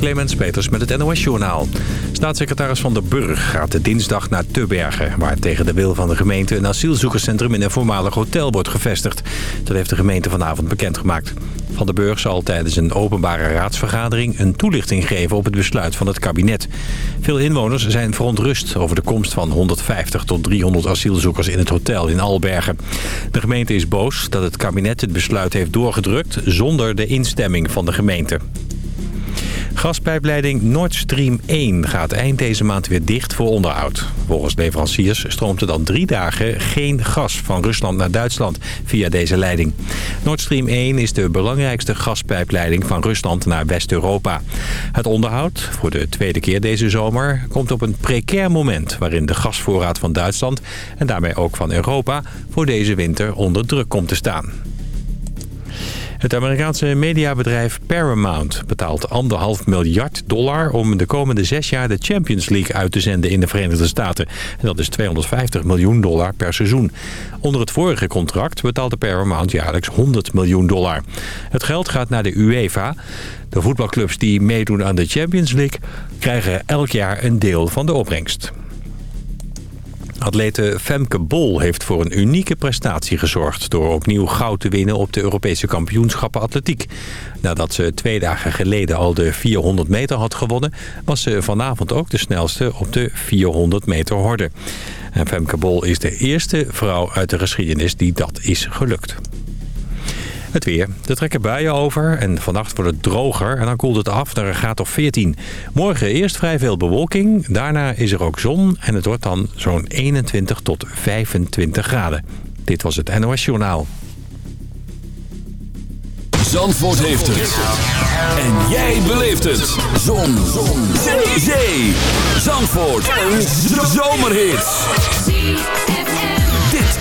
Clemens Peters met het NOS Journaal. Staatssecretaris Van der Burg gaat de dinsdag naar Tubbergen... waar tegen de wil van de gemeente een asielzoekerscentrum in een voormalig hotel wordt gevestigd. Dat heeft de gemeente vanavond bekendgemaakt. Van der Burg zal tijdens een openbare raadsvergadering een toelichting geven op het besluit van het kabinet. Veel inwoners zijn verontrust over de komst van 150 tot 300 asielzoekers in het hotel in Albergen. De gemeente is boos dat het kabinet het besluit heeft doorgedrukt zonder de instemming van de gemeente. Gaspijpleiding Nord Stream 1 gaat eind deze maand weer dicht voor onderhoud. Volgens leveranciers stroomt er dan drie dagen geen gas van Rusland naar Duitsland via deze leiding. Nord Stream 1 is de belangrijkste gaspijpleiding van Rusland naar West-Europa. Het onderhoud, voor de tweede keer deze zomer, komt op een precair moment... waarin de gasvoorraad van Duitsland en daarmee ook van Europa voor deze winter onder druk komt te staan. Het Amerikaanse mediabedrijf Paramount betaalt anderhalf miljard dollar... om de komende zes jaar de Champions League uit te zenden in de Verenigde Staten. En dat is 250 miljoen dollar per seizoen. Onder het vorige contract betaalde Paramount jaarlijks 100 miljoen dollar. Het geld gaat naar de UEFA. De voetbalclubs die meedoen aan de Champions League... krijgen elk jaar een deel van de opbrengst. Atlete Femke Bol heeft voor een unieke prestatie gezorgd... door opnieuw goud te winnen op de Europese kampioenschappen atletiek. Nadat ze twee dagen geleden al de 400 meter had gewonnen... was ze vanavond ook de snelste op de 400 meter horde. En Femke Bol is de eerste vrouw uit de geschiedenis die dat is gelukt. Het weer. Er trekken buien over en vannacht wordt het droger en dan koelt het af naar een graad of 14. Morgen eerst vrij veel bewolking, daarna is er ook zon en het wordt dan zo'n 21 tot 25 graden. Dit was het NOS Journaal. Zandvoort heeft het. En jij beleeft het. Zon. zon. Zee. Zee. Zandvoort. Een zomerhit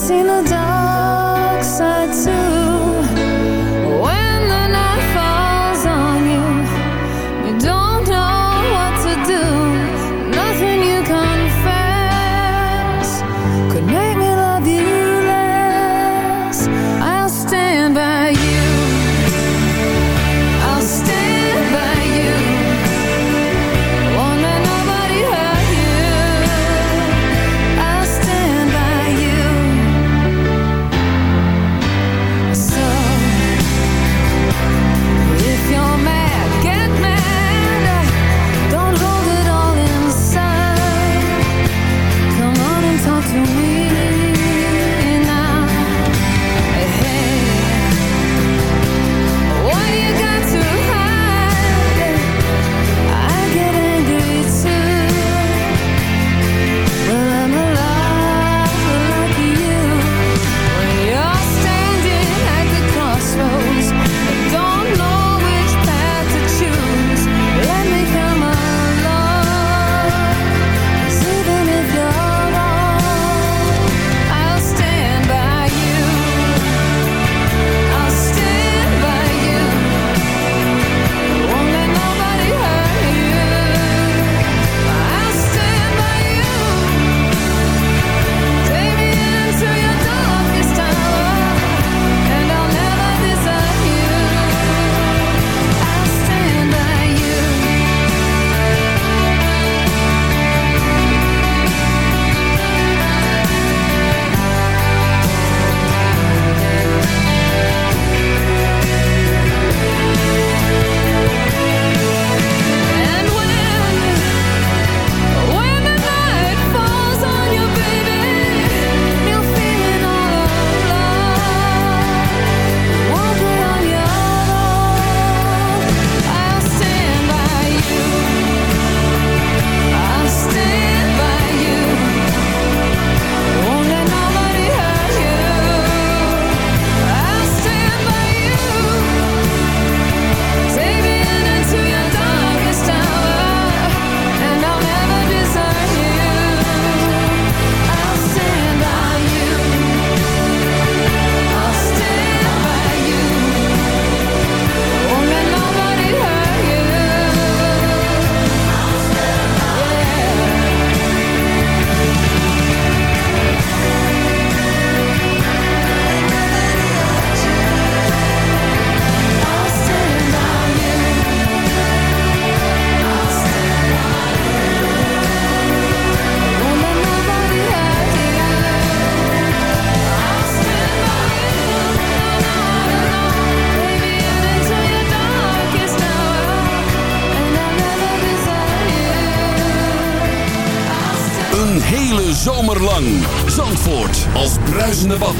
seen the dawn in the box.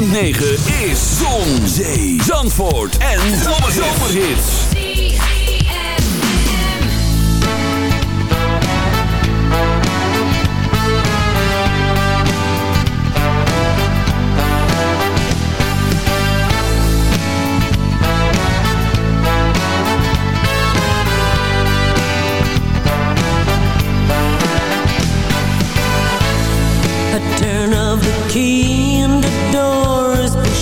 106.9 is Zon, Zee, Zandvoort en Zomerhits. Turn of the key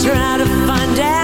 try to find out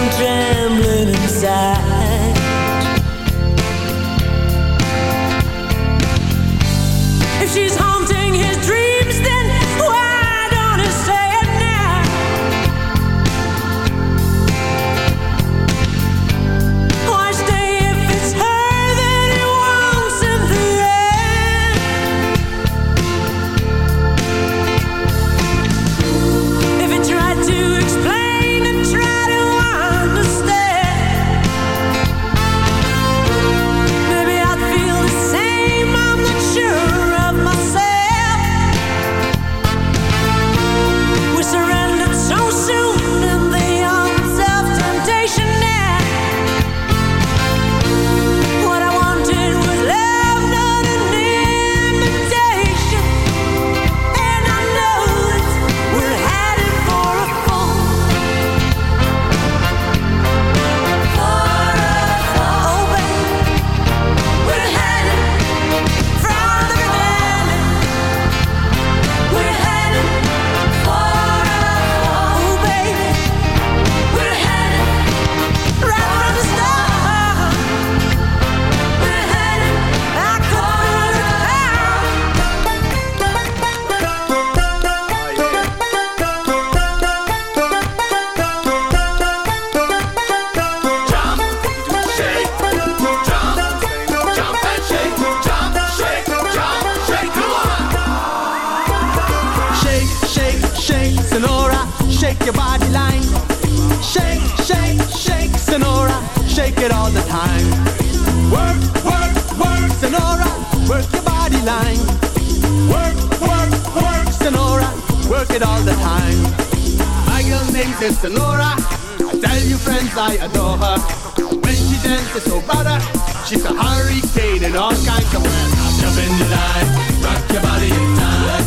she's a hurricane in all kinds of weather. Jump in the line, rock your body in time.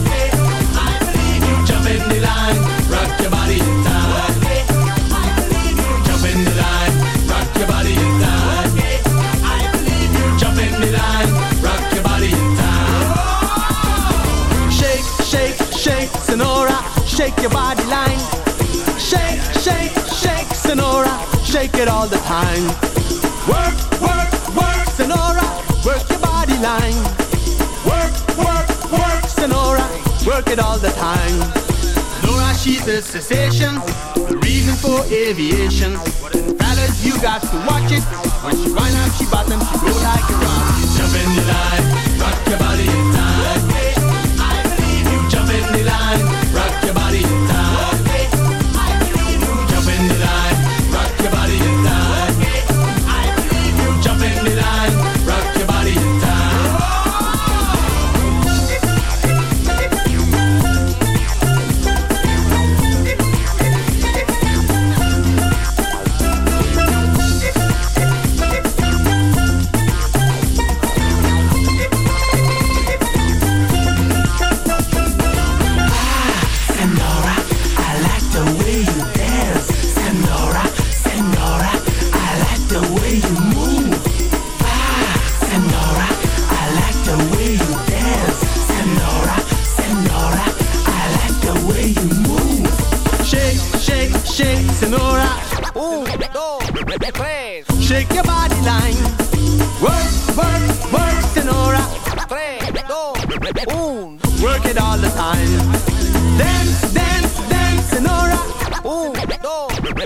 I believe you. Jump in the line, rock your body in time. I believe you. Jump in the line, rock your body in time. I believe you. Jump in the line, rock your body in time. Shake, shake, shake, Sonora, shake your body line. Shake, shake, shake, Sonora, shake it all the time. it all the time. Laura, she's a cessation, the reason for aviation. Fellas, you got to watch it. When she run out, she bottom, she go like a rock. Jump in the line, rock your body in time. I believe you. Jump in the line, rock your body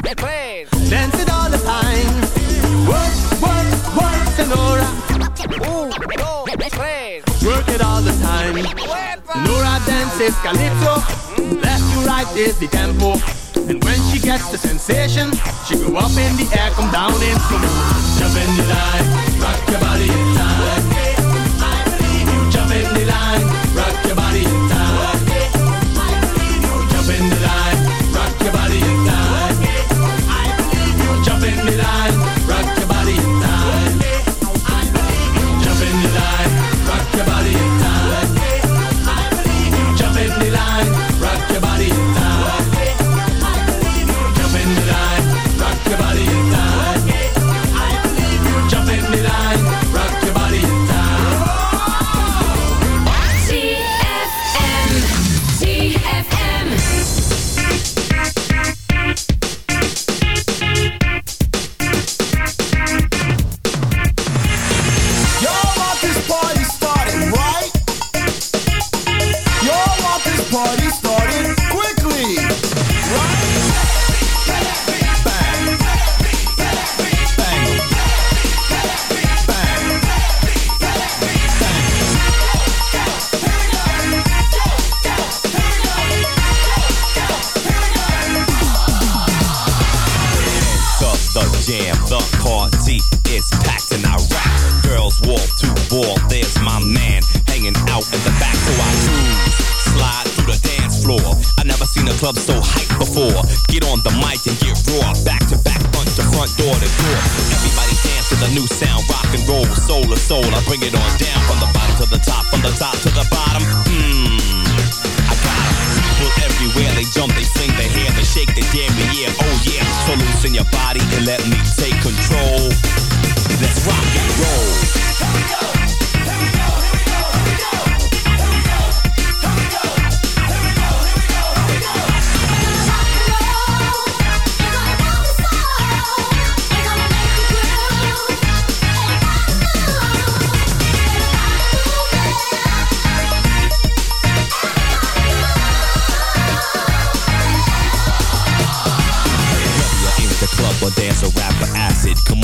Dance it all the time. Work, work, work, Senora. Work it all the time. Senora dances calypso. Left to right is the tempo. And when she gets the sensation, she go up in the air, come down in slow. Jump in the line, rock your body rock and roll, soul to soul. I bring it on down from the bottom to the top, from the top to the bottom. Mmm. I got 'em. People everywhere, they jump, they fling their hair, they shake their damn yeah, oh yeah. So loosen your body and let me take control. Let's rock and roll.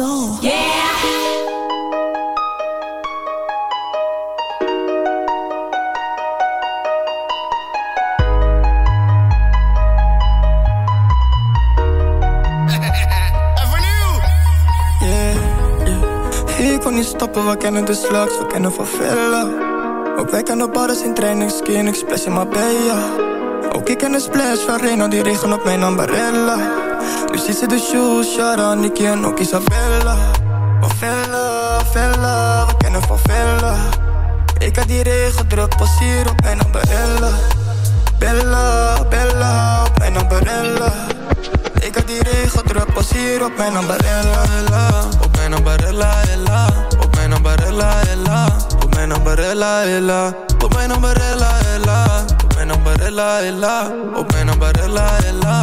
Song. Yeah. Yeah, yeah. Ik kon niet stoppen, we kennen de slags, we kennen van villa. Ook wij kennen bars in training, skin, ik splash in Marbella. Ook ik ken de splash van Reno, die regen op mijn ambarella. Dus is de shoes, Shara, Nicky en ook Isabella. Van villa, villa, we kennen van villa. Ik had die regen druk, pas hier op mijn ambarella. Bella, Bella, op mijn ambarella. Ik had die regen druk, pas hier op mijn ambarella. Ella. Op mijn ambarella, ella. Op mijn ambarella, ella. Op mijn ambarella, ella. Op mijn ambarella, ella. Op mijn ambarella, ella. Op mijn ambarella, ella.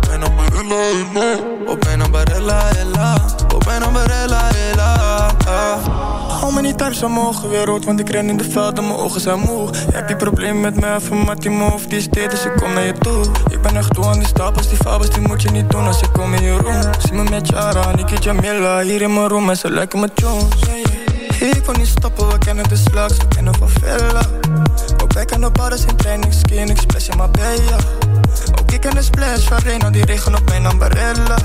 Op mijn ambarella, ella. Op mijn ambarella, ella. Op mijn ambarella, ella. Hou me niet thuis weer rood, want ik ren in de veld en mijn ogen zijn moe. Heb je probleem met mij, met die move, die is dit, dus ik kom naar je toe. Ik ben echt toe aan die stapels, die fabels, die moet je niet doen als ik kom in je room. Zie me met Jara, Niki Jamila, hier in mijn room en ze lijken me Jones. Ik kon niet stoppen, we kennen de slags, we kennen van Villa. Ook wij kennen bars in training, skin, ik splash in Marbella. Ik ken de splash van Reno, die regen op mijn ambarella.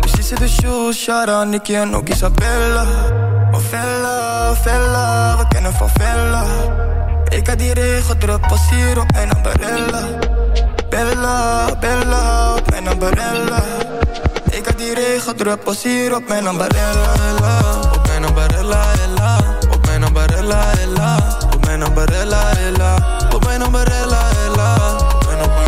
Dus die de shoes, Shara, Nicky en ook Isabella. Oh Vella, we kennen van. Ik had die regen druk, pas hier op mijn ambarella. Bella, Bella, op mijn ambarella. Ik had die regen druk, pas hier op mijn ambarella. Op mijn ambarella, ella. Op mijn ambarella, ella. Op mijn ambarella, ella. Op mijn ambarella, ella. Op mijn ambarella, ella.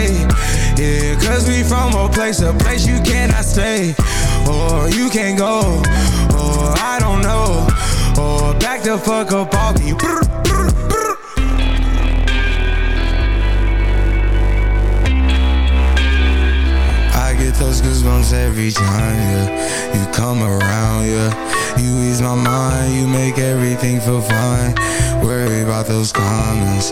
Yeah, cause we from a place, a place you cannot stay. Or you can't go, or I don't know. Or back the fuck up brr, brr. I get those goosebumps every time, yeah. You come around, yeah. You ease my mind, you make everything feel fine. Worry about those comments.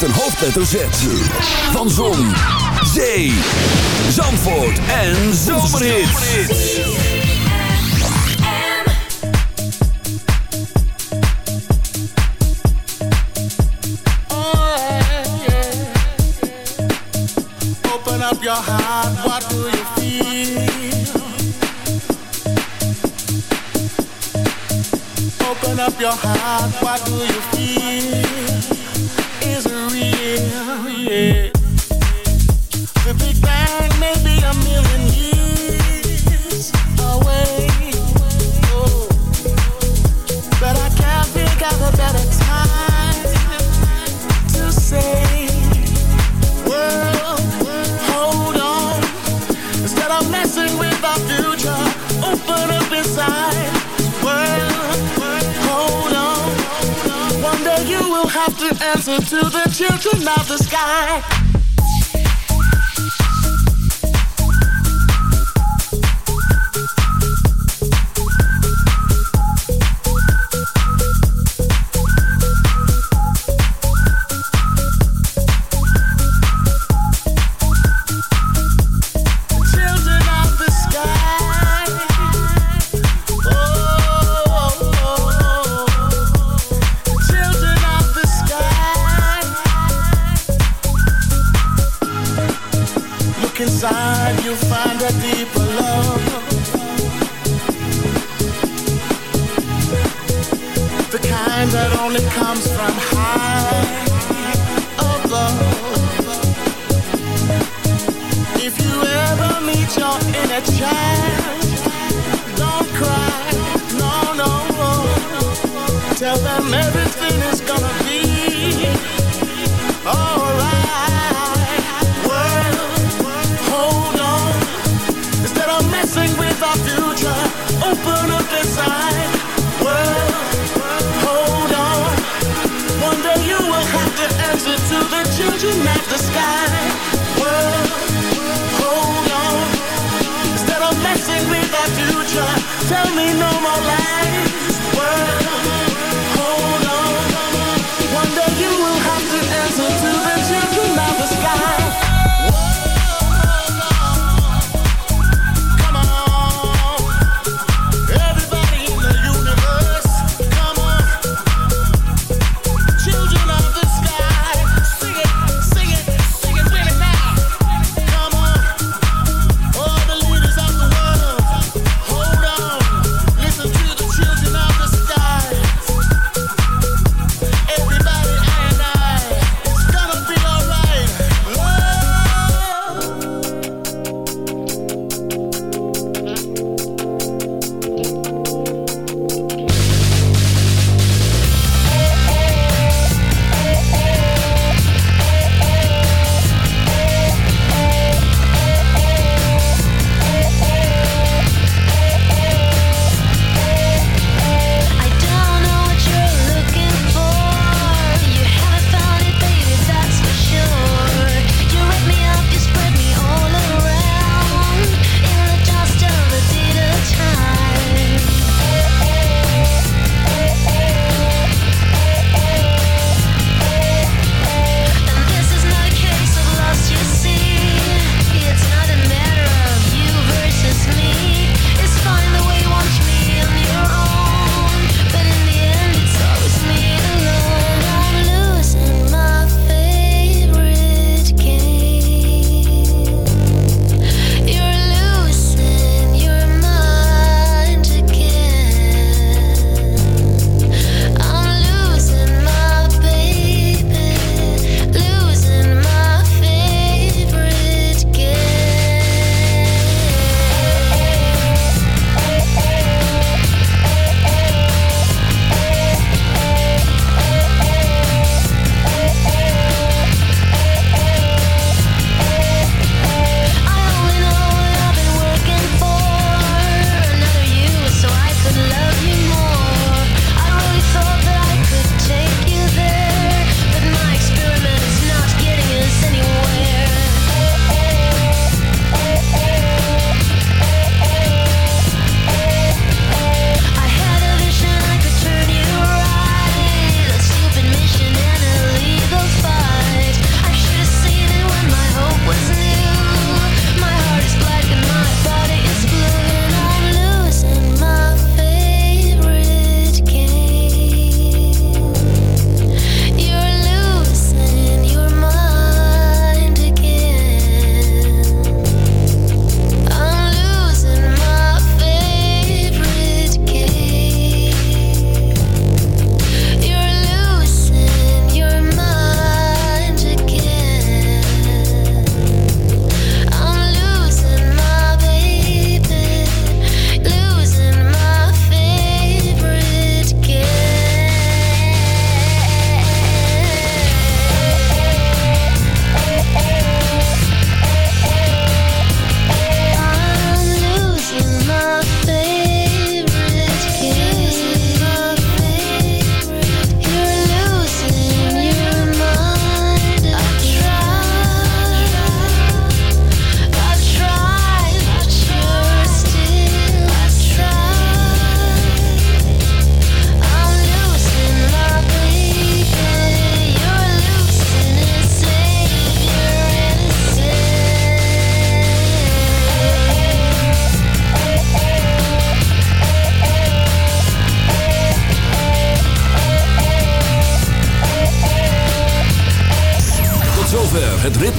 met een hoofdletter Z. Van Zon, Zee, Zandvoort en Zomerhits. up your heart, what do you feel? Open up your heart, what do you feel? Listen to the children of the sky.